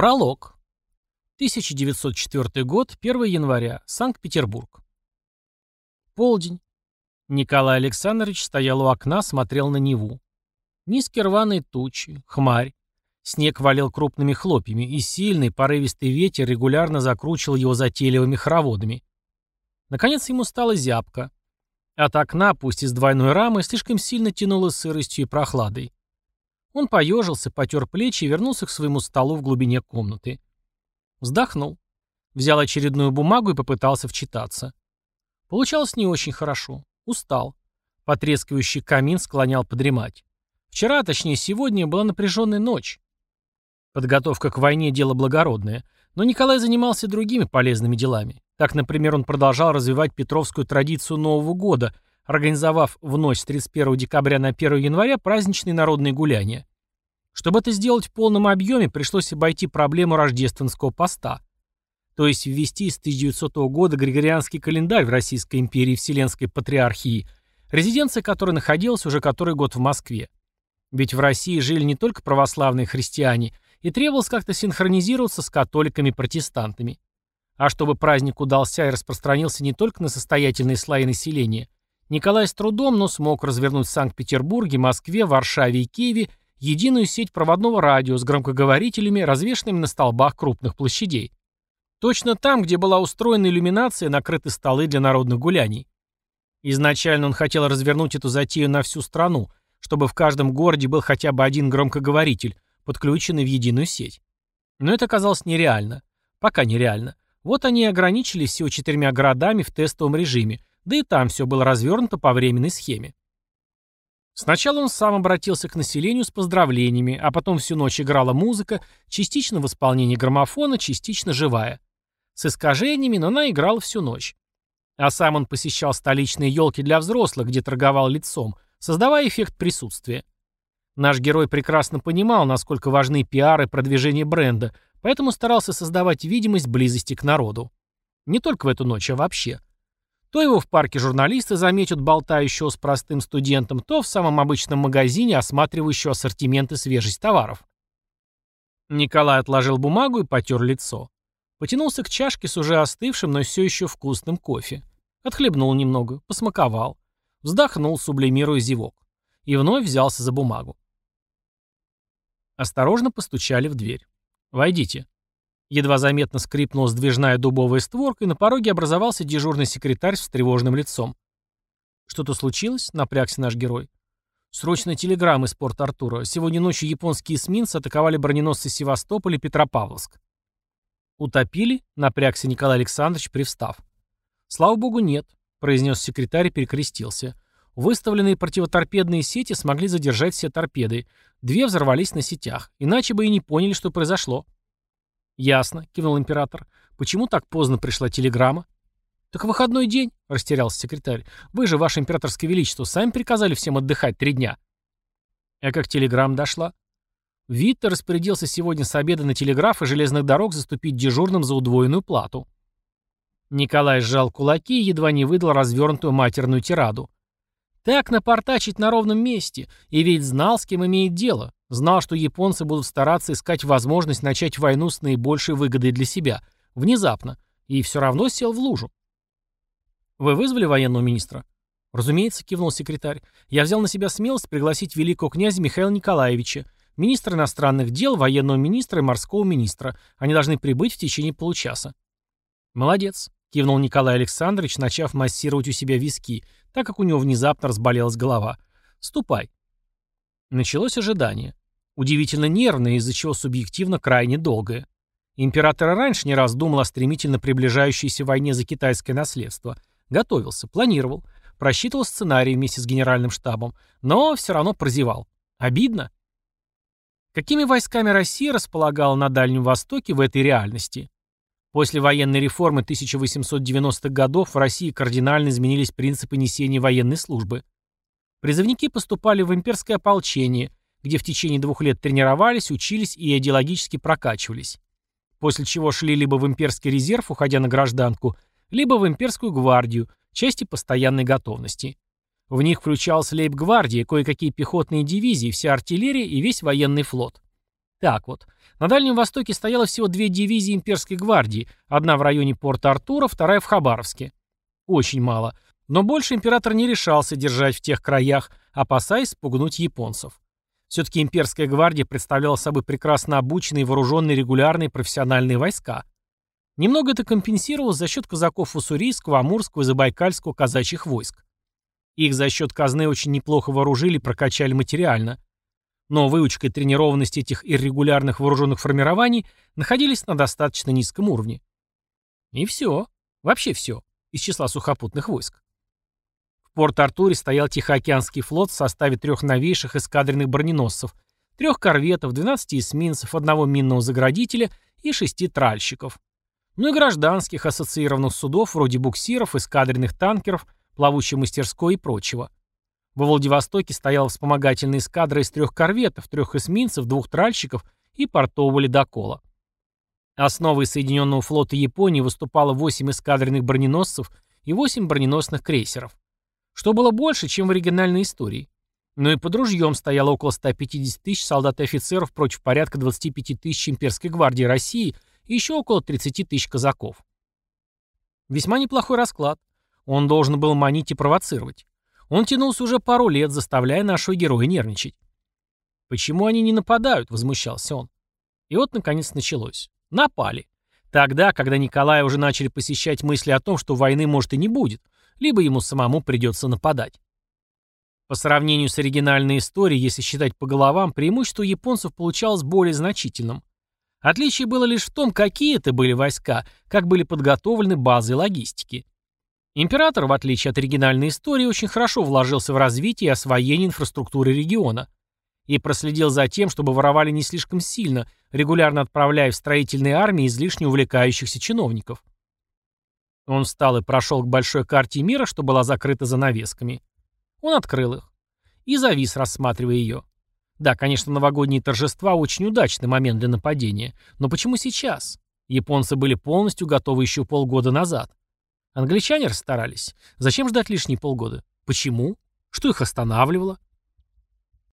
Пролог. 1904 год, 1 января, Санкт-Петербург. Полдень. Николай Александрович стоял у окна, смотрел на Неву. Низкие рваные тучи, хмарь. Снег валил крупными хлопьями, и сильный, порывистый ветер регулярно закручивал его затейливыми хороводами. Наконец ему стало зябко. От окна, пусть из двойной рамы, слишком сильно тянуло сыростью и прохладой. Он поежился, потер плечи и вернулся к своему столу в глубине комнаты. Вздохнул. Взял очередную бумагу и попытался вчитаться. Получалось не очень хорошо. Устал. Потрескивающий камин склонял подремать. Вчера, точнее сегодня, была напряженная ночь. Подготовка к войне – дело благородное. Но Николай занимался другими полезными делами. Так, например, он продолжал развивать петровскую традицию Нового года, организовав в ночь с 31 декабря на 1 января праздничные народные гуляния. Чтобы это сделать в полном объеме, пришлось обойти проблему рождественского поста. То есть ввести с 1900 года григорианский календарь в Российской империи Вселенской Патриархии, резиденция которой находилась уже который год в Москве. Ведь в России жили не только православные христиане, и требовалось как-то синхронизироваться с католиками-протестантами. А чтобы праздник удался и распространился не только на состоятельные слои населения, Николай с трудом, но смог развернуть в Санкт-Петербурге, Москве, Варшаве и Киеве единую сеть проводного радио с громкоговорителями, развешенными на столбах крупных площадей. Точно там, где была устроена иллюминация, накрыты столы для народных гуляний. Изначально он хотел развернуть эту затею на всю страну, чтобы в каждом городе был хотя бы один громкоговоритель, подключенный в единую сеть. Но это оказалось нереально. Пока нереально. Вот они и ограничились всего четырьмя городами в тестовом режиме, да и там все было развернуто по временной схеме. Сначала он сам обратился к населению с поздравлениями, а потом всю ночь играла музыка, частично в исполнении граммофона, частично живая. С искажениями, но она играла всю ночь. А сам он посещал столичные елки для взрослых, где торговал лицом, создавая эффект присутствия. Наш герой прекрасно понимал, насколько важны пиар и продвижение бренда, поэтому старался создавать видимость близости к народу. Не только в эту ночь, а вообще. То его в парке журналисты заметят болтающего с простым студентом, то в самом обычном магазине, осматривающего ассортимент и свежесть товаров. Николай отложил бумагу и потер лицо. Потянулся к чашке с уже остывшим, но все еще вкусным кофе. Отхлебнул немного, посмаковал. Вздохнул, сублимируя зевок. И вновь взялся за бумагу. Осторожно постучали в дверь. «Войдите». Едва заметно скрипнула сдвижная дубовая створка, и на пороге образовался дежурный секретарь с встревоженным лицом. «Что-то случилось?» — напрягся наш герой. «Срочная телеграмма из порта Артура. Сегодня ночью японские эсминцы атаковали броненосцы Севастополь и Петропавловск». «Утопили?» — напрягся Николай Александрович, привстав. «Слава богу, нет», — произнес секретарь и перекрестился. Выставленные противоторпедные сети смогли задержать все торпеды. Две взорвались на сетях. Иначе бы и не поняли, что произошло. «Ясно», — кивнул император. «Почему так поздно пришла телеграмма?» «Так выходной день», — растерялся секретарь. «Вы же, ваше императорское величество, сами приказали всем отдыхать три дня». «А как телеграмма дошла?» Витте распорядился сегодня с обеда на телеграф и железных дорог заступить дежурным за удвоенную плату. Николай сжал кулаки и едва не выдал развернутую матерную тираду. Так напортачить на ровном месте, и ведь знал, с кем имеет дело. Знал, что японцы будут стараться искать возможность начать войну с наибольшей выгодой для себя. Внезапно. И все равно сел в лужу. «Вы вызвали военного министра?» «Разумеется», — кивнул секретарь. «Я взял на себя смелость пригласить великого князя Михаила Николаевича, министра иностранных дел, военного министра и морского министра. Они должны прибыть в течение получаса». «Молодец», — кивнул Николай Александрович, начав массировать у себя виски, так как у него внезапно разболелась голова. «Ступай». Началось ожидание. Удивительно нервное, из-за чего субъективно крайне долгое. Император раньше не раз думал о стремительно приближающейся войне за китайское наследство. Готовился, планировал, просчитывал сценарий вместе с генеральным штабом, но все равно прозевал. Обидно. Какими войсками Россия располагала на Дальнем Востоке в этой реальности? После военной реформы 1890-х годов в России кардинально изменились принципы несения военной службы. Призывники поступали в имперское ополчение, где в течение двух лет тренировались, учились и идеологически прокачивались. После чего шли либо в имперский резерв, уходя на гражданку, либо в имперскую гвардию, части постоянной готовности. В них включалась лейб-гвардия, кое-какие пехотные дивизии, вся артиллерия и весь военный флот. Так вот, на Дальнем Востоке стояло всего две дивизии имперской гвардии, одна в районе порта Артура, вторая в Хабаровске. Очень мало, но больше император не решался держать в тех краях, опасаясь спугнуть японцев. Все-таки имперская гвардия представляла собой прекрасно обученные вооруженные регулярные профессиональные войска. Немного это компенсировалось за счет казаков Уссурийского, Амурского и Забайкальского казачьих войск. Их за счет казны очень неплохо вооружили и прокачали материально. Но выучка и тренированность этих иррегулярных вооруженных формирований находились на достаточно низком уровне. И все. Вообще все. Из числа сухопутных войск. В Порт-Артуре стоял Тихоокеанский флот в составе трех новейших эскадренных броненосцев, трех корветов, 12 эсминцев, одного минного заградителя и шести тральщиков. Ну и гражданских ассоциированных судов вроде буксиров, эскадренных танкеров, плавучей мастерской и прочего. Во Владивостоке стояла вспомогательная эскадра из трех корветов, трех эсминцев, двух тральщиков и портового ледокола. Основой Соединенного флота Японии выступало 8 эскадренных броненосцев и 8 броненосных крейсеров. Что было больше, чем в оригинальной истории. Но и под ружьем стояло около 150 тысяч солдат и офицеров против порядка 25 тысяч имперской гвардии России и еще около 30 тысяч казаков. Весьма неплохой расклад. Он должен был манить и провоцировать. Он тянулся уже пару лет, заставляя нашего героя нервничать. «Почему они не нападают?» — возмущался он. И вот, наконец, началось. Напали. Тогда, когда Николая уже начали посещать мысли о том, что войны может и не будет, либо ему самому придется нападать. По сравнению с оригинальной историей, если считать по головам, преимущество японцев получалось более значительным. Отличие было лишь в том, какие это были войска, как были подготовлены базы логистики. Император, в отличие от оригинальной истории, очень хорошо вложился в развитие и освоение инфраструктуры региона и проследил за тем, чтобы воровали не слишком сильно, регулярно отправляя в строительные армии излишне увлекающихся чиновников. Он встал и прошел к большой карте мира, что была закрыта занавесками. Он открыл их и завис, рассматривая ее. Да, конечно, новогодние торжества – очень удачный момент для нападения, но почему сейчас? Японцы были полностью готовы еще полгода назад. Англичане расстарались. Зачем ждать лишние полгода? Почему? Что их останавливало?